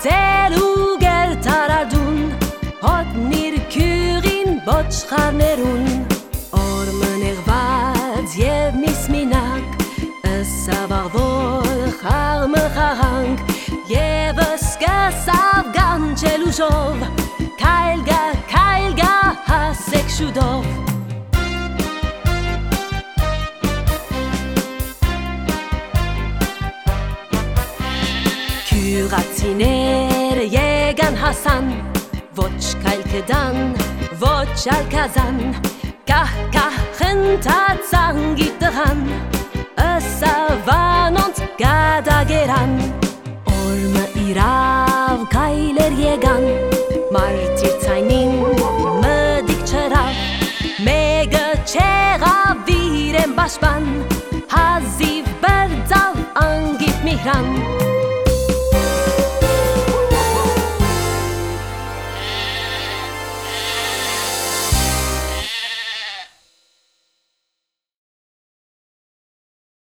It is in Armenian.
ձելու գերտարադուն հոտնիր քյուղին ոչխարներուն օր մնեղված եւ միսմինակ ըսավաղվոր խաղմը խաղանք եւ սկսավ գանչելու շով քայլգա քայլգա հասեք շուտով Յուրացիները եկան հասան, ոչ քայլքդան, ոչ արկազան, կահ կահ խնդացան գիտղան, ըսավանոնց գադագերան, օրմը իրավ քայլեր եկան, մարդիր ցայնին մդիկ չրավ, մեկը չեղավ իրեն բաշբան, հազիվ բրձավ անգիտ միհրան,